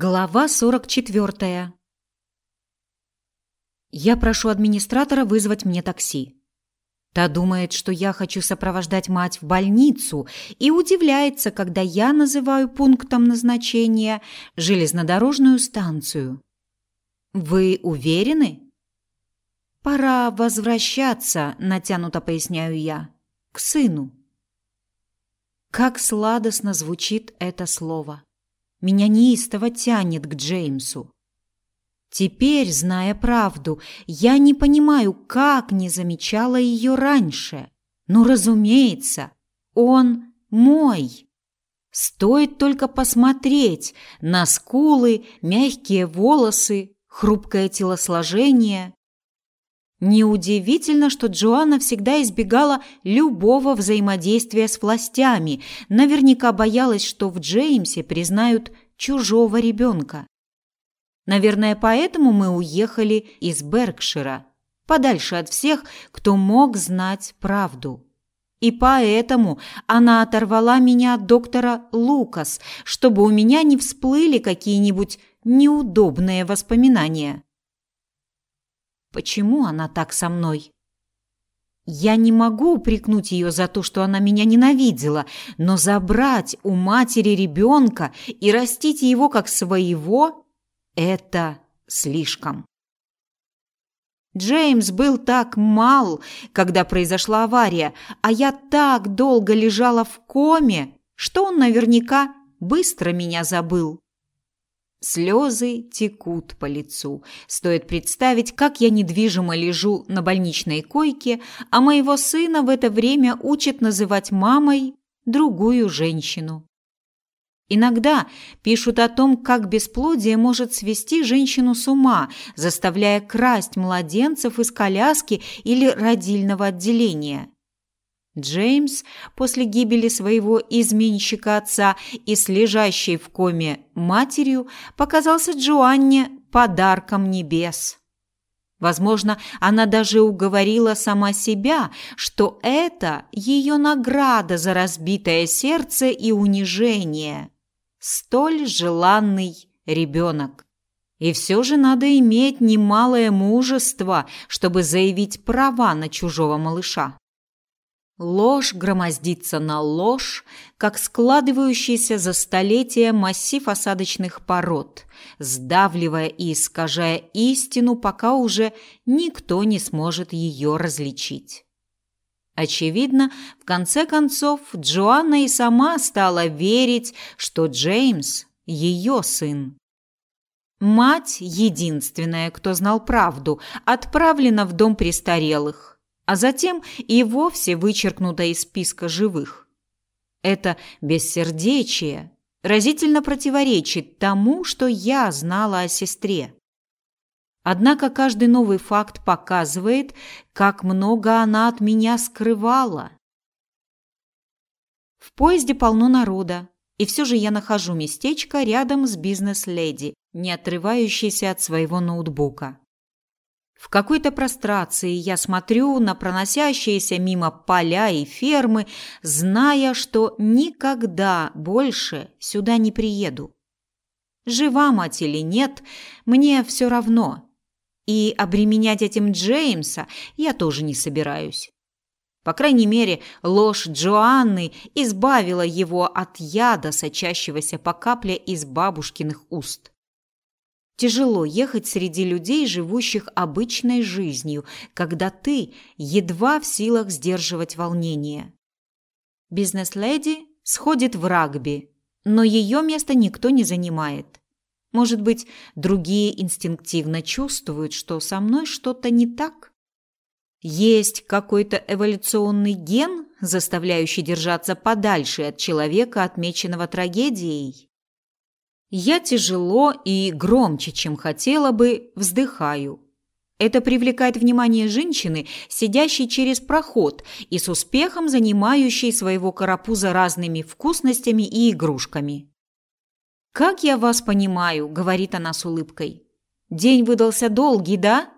Глава 44. Я прошу администратора вызвать мне такси. Та думает, что я хочу сопровождать мать в больницу и удивляется, когда я называю пунктом назначения железнодорожную станцию. Вы уверены? Пора возвращаться, натянуто поясняю я, к сыну. Как сладостно звучит это слово. Меня неистово тянет к Джеймсу. Теперь, зная правду, я не понимаю, как не замечала ее раньше. Ну, разумеется, он мой. Стоит только посмотреть на скулы, мягкие волосы, хрупкое телосложение. Неудивительно, что Джоанна всегда избегала любого взаимодействия с властями, наверняка боялась, что в Джеймсе признают чужого ребенка. Наверное, поэтому мы уехали из Беркшира, подальше от всех, кто мог знать правду. И поэтому она оторвала меня от доктора Лукас, чтобы у меня не всплыли какие-нибудь неудобные воспоминания. Почему она так со мной? Я не могу упрекнуть ее за то, что она меня ненавидела, но забрать у матери ребенка и растить его как своего – это слишком. Джеймс был так мал, когда произошла авария, а я так долго лежала в коме, что он наверняка быстро меня забыл. Слезы текут по лицу. Стоит представить, как я недвижимо лежу на больничной койке, а моего сына в это время учат называть мамой другую женщину. Иногда пишут о том, как бесплодие может свести женщину с ума, заставляя красть младенцев из коляски или родильного отделения. Джеймс после гибели своего изменщика отца и с лежащей в коме матерью показался Джоанне подарком небес. Возможно, она даже уговорила сама себя, что это ее награда за разбитое сердце и унижение. Столь желанный ребенок. И все же надо иметь немалое мужество, чтобы заявить права на чужого малыша. Ложь громоздится на ложь, как складывающийся за столетия массив осадочных пород, сдавливая и искажая истину, пока уже никто не сможет ее различить. Очевидно, в конце концов, Джоанна и сама стала верить, что Джеймс – ее сын. Мать, единственная, кто знал правду, отправлена в дом престарелых – а затем и вовсе вычеркнута из списка живых. Это бессердечие разительно противоречит тому, что я знала о сестре. Однако каждый новый факт показывает, как много она от меня скрывала. В поезде полно народа, и все же я нахожу местечко рядом с бизнес-леди, не отрывающейся от своего ноутбука. В какой-то прострации я смотрю на проносящиеся мимо поля и фермы, зная, что никогда больше сюда не приеду. Жива мать или нет, мне все равно. И обременять этим Джеймса я тоже не собираюсь. По крайней мере, ложь Джоанны избавила его от яда, сочащегося по капле из бабушкиных уст. Тяжело ехать среди людей, живущих обычной жизнью, когда ты едва в силах сдерживать волнение. Бизнес-леди сходит в рагби, но ее место никто не занимает. Может быть, другие инстинктивно чувствуют, что со мной что-то не так? Есть какой-то эволюционный ген, заставляющий держаться подальше от человека, отмеченного трагедией? Я тяжело и громче, чем хотела бы, вздыхаю. Это привлекает внимание женщины, сидящей через проход и с успехом занимающей своего карапуза разными вкусностями и игрушками. «Как я вас понимаю», — говорит она с улыбкой. «День выдался долгий, да?»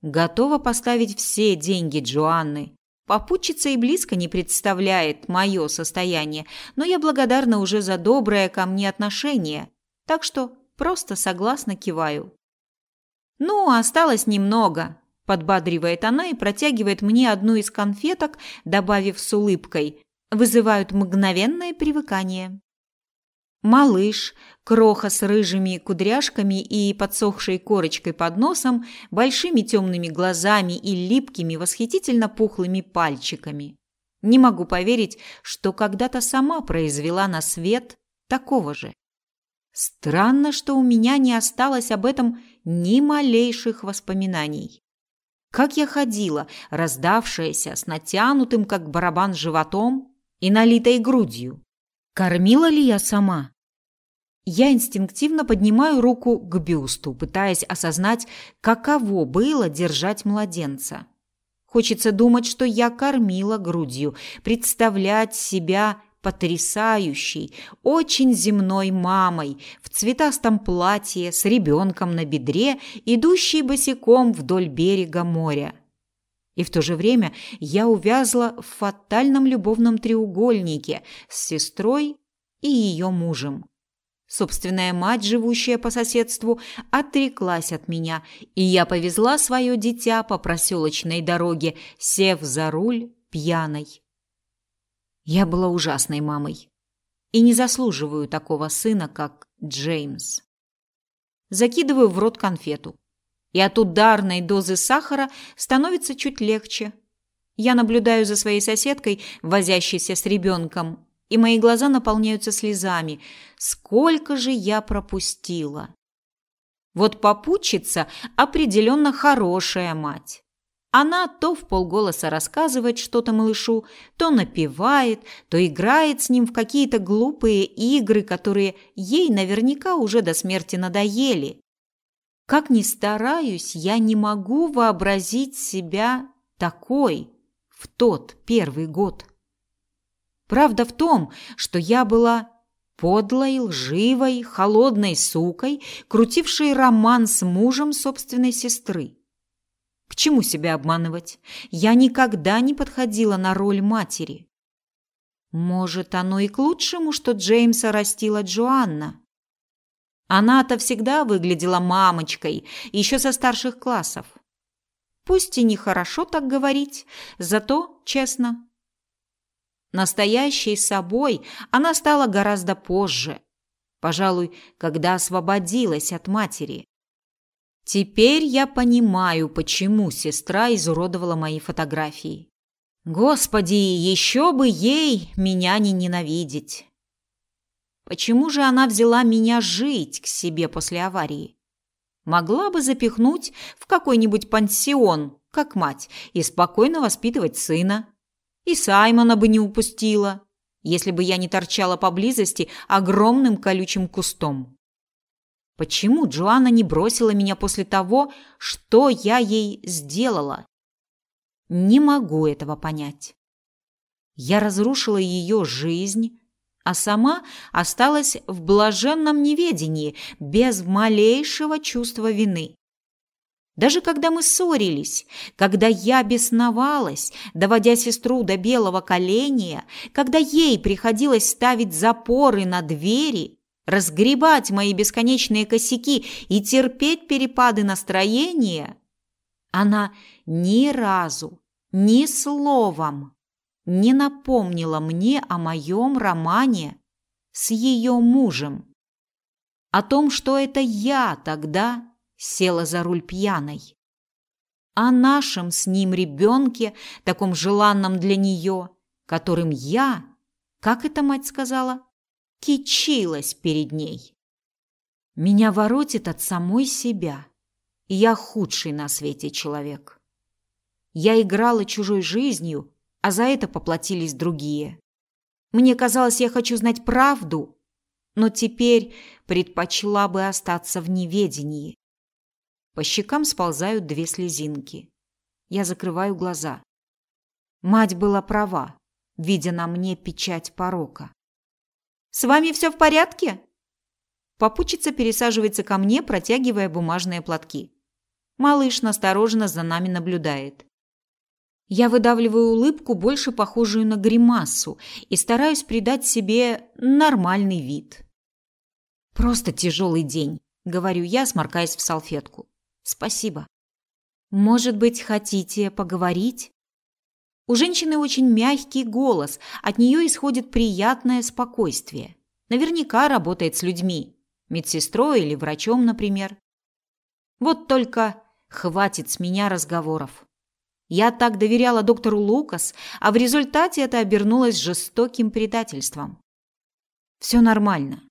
Готова поставить все деньги Джоанны, Попутчица и близко не представляет мое состояние, но я благодарна уже за доброе ко мне отношение. Так что просто согласно киваю. Ну, осталось немного, подбадривает она и протягивает мне одну из конфеток, добавив с улыбкой: вызывают мгновенное привыкание. Малыш, кроха с рыжими кудряшками и подсохшей корочкой под носом, большими темными глазами и липкими, восхитительно пухлыми пальчиками. Не могу поверить, что когда-то сама произвела на свет такого же. Странно, что у меня не осталось об этом ни малейших воспоминаний. Как я ходила, раздавшаяся, с натянутым, как барабан, животом и налитой грудью. Кормила ли я сама? Я инстинктивно поднимаю руку к бюсту, пытаясь осознать, каково было держать младенца. Хочется думать, что я кормила грудью, представлять себя потрясающей, очень земной мамой в цветастом платье с ребенком на бедре, идущей босиком вдоль берега моря. И в то же время я увязла в фатальном любовном треугольнике с сестрой и ее мужем. Собственная мать, живущая по соседству, отреклась от меня, и я повезла свое дитя по проселочной дороге, сев за руль пьяной. Я была ужасной мамой и не заслуживаю такого сына, как Джеймс. Закидываю в рот конфету, и от ударной дозы сахара становится чуть легче. Я наблюдаю за своей соседкой, возящейся с ребенком, и мои глаза наполняются слезами. Сколько же я пропустила! Вот попутчица определенно хорошая мать. Она то в полголоса рассказывает что-то малышу, то напевает, то играет с ним в какие-то глупые игры, которые ей наверняка уже до смерти надоели. Как ни стараюсь, я не могу вообразить себя такой в тот первый год. Правда в том, что я была подлой, лживой, холодной сукой, крутившей роман с мужем собственной сестры. К чему себя обманывать? Я никогда не подходила на роль матери. Может, оно и к лучшему, что Джеймса растила Джоанна. Она-то всегда выглядела мамочкой, еще со старших классов. Пусть и нехорошо так говорить, зато честно. Настоящей собой она стала гораздо позже, пожалуй, когда освободилась от матери. Теперь я понимаю, почему сестра изуродовала мои фотографии. Господи, еще бы ей меня не ненавидеть. Почему же она взяла меня жить к себе после аварии? Могла бы запихнуть в какой-нибудь пансион, как мать, и спокойно воспитывать сына. И Саймона бы не упустила, если бы я не торчала поблизости огромным колючим кустом. Почему Джоанна не бросила меня после того, что я ей сделала? Не могу этого понять. Я разрушила ее жизнь, а сама осталась в блаженном неведении, без малейшего чувства вины. Даже когда мы ссорились, когда я бесновалась, доводя сестру до белого коленя, когда ей приходилось ставить запоры на двери, разгребать мои бесконечные косяки и терпеть перепады настроения, она ни разу, ни словом не напомнила мне о моем романе с ее мужем, о том, что это я тогда села за руль пьяной. О нашем с ним ребенке, таком желанном для нее, которым я, как эта мать сказала, кичилась перед ней. Меня воротит от самой себя, я худший на свете человек. Я играла чужой жизнью, а за это поплатились другие. Мне казалось, я хочу знать правду, но теперь предпочла бы остаться в неведении. По щекам сползают две слезинки. Я закрываю глаза. Мать была права, видя на мне печать порока. «С вами все в порядке?» Попутчица пересаживается ко мне, протягивая бумажные платки. Малыш настороженно за нами наблюдает. Я выдавливаю улыбку, больше похожую на гримасу, и стараюсь придать себе нормальный вид. Просто тяжелый день, говорю я, сморкаясь в салфетку. Спасибо. Может быть, хотите поговорить? У женщины очень мягкий голос, от нее исходит приятное спокойствие. Наверняка работает с людьми, медсестрой или врачом, например. Вот только хватит с меня разговоров. Я так доверяла доктору Лукас, а в результате это обернулось жестоким предательством. Все нормально.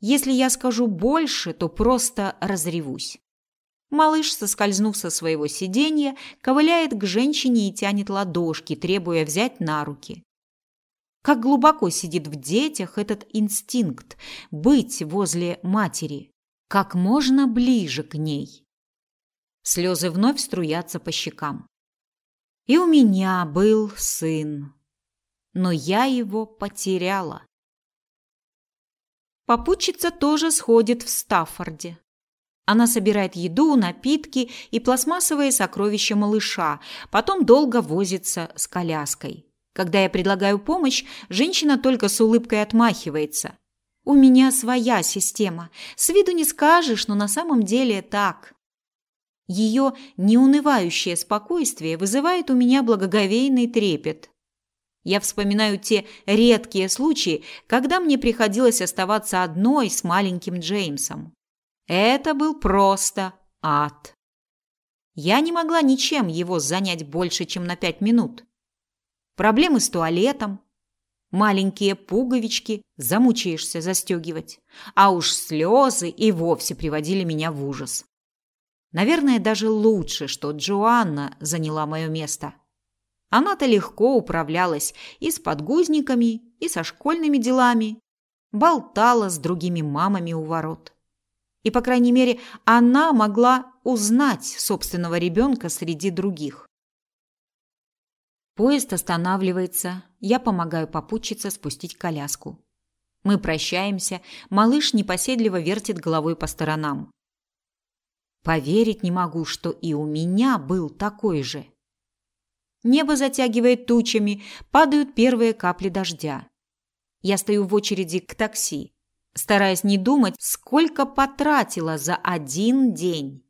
Если я скажу больше, то просто разревусь. Малыш, соскользнув со своего сиденья, ковыляет к женщине и тянет ладошки, требуя взять на руки. Как глубоко сидит в детях этот инстинкт быть возле матери, как можно ближе к ней. Слезы вновь струятся по щекам. И у меня был сын, но я его потеряла. Попутчица тоже сходит в Стаффорде. Она собирает еду, напитки и пластмассовые сокровища малыша, потом долго возится с коляской. Когда я предлагаю помощь, женщина только с улыбкой отмахивается. У меня своя система. С виду не скажешь, но на самом деле так. Ее неунывающее спокойствие вызывает у меня благоговейный трепет. Я вспоминаю те редкие случаи, когда мне приходилось оставаться одной с маленьким Джеймсом. Это был просто ад. Я не могла ничем его занять больше, чем на пять минут. Проблемы с туалетом, маленькие пуговички, замучаешься застегивать, а уж слезы и вовсе приводили меня в ужас. Наверное, даже лучше, что Джоанна заняла мое место. Она-то легко управлялась и с подгузниками, и со школьными делами, болтала с другими мамами у ворот. И, по крайней мере, она могла узнать собственного ребенка среди других. Поезд останавливается, я помогаю попутчице спустить коляску. Мы прощаемся, малыш непоседливо вертит головой по сторонам. Поверить не могу, что и у меня был такой же. Небо затягивает тучами, падают первые капли дождя. Я стою в очереди к такси, стараясь не думать, сколько потратила за один день.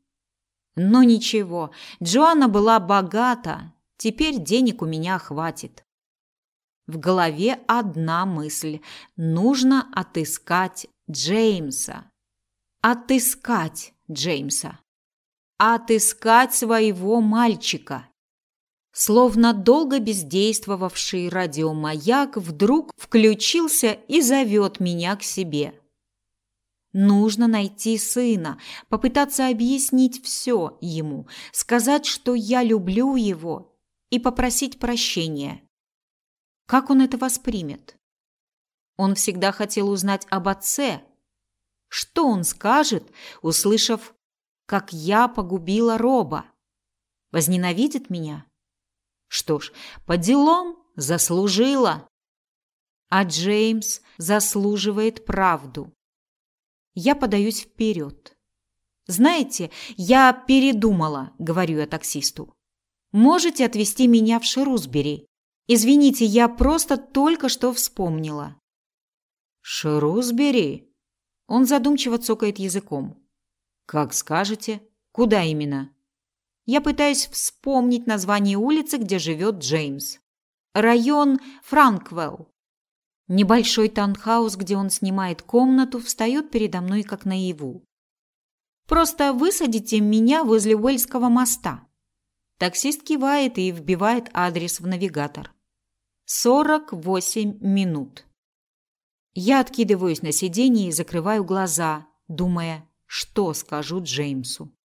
Но ничего, Джоанна была богата, теперь денег у меня хватит. В голове одна мысль – нужно отыскать Джеймса. Отыскать Джеймса отыскать своего мальчика. Словно долго бездействовавший радиомаяк вдруг включился и зовет меня к себе. Нужно найти сына, попытаться объяснить все ему, сказать, что я люблю его и попросить прощения. Как он это воспримет? Он всегда хотел узнать об отце. Что он скажет, услышав как я погубила Роба. Возненавидит меня? Что ж, по делам заслужила. А Джеймс заслуживает правду. Я подаюсь вперед. Знаете, я передумала, говорю я таксисту. Можете отвезти меня в Шерусбери? Извините, я просто только что вспомнила. Шерусбери? Он задумчиво цокает языком. Как скажете. Куда именно? Я пытаюсь вспомнить название улицы, где живет Джеймс. Район Франквелл. Небольшой таунхаус, где он снимает комнату, встает передо мной как наяву. Просто высадите меня возле Уэльского моста. Таксист кивает и вбивает адрес в навигатор. Сорок восемь минут. Я откидываюсь на сиденье и закрываю глаза, думая, что скажу Джеймсу.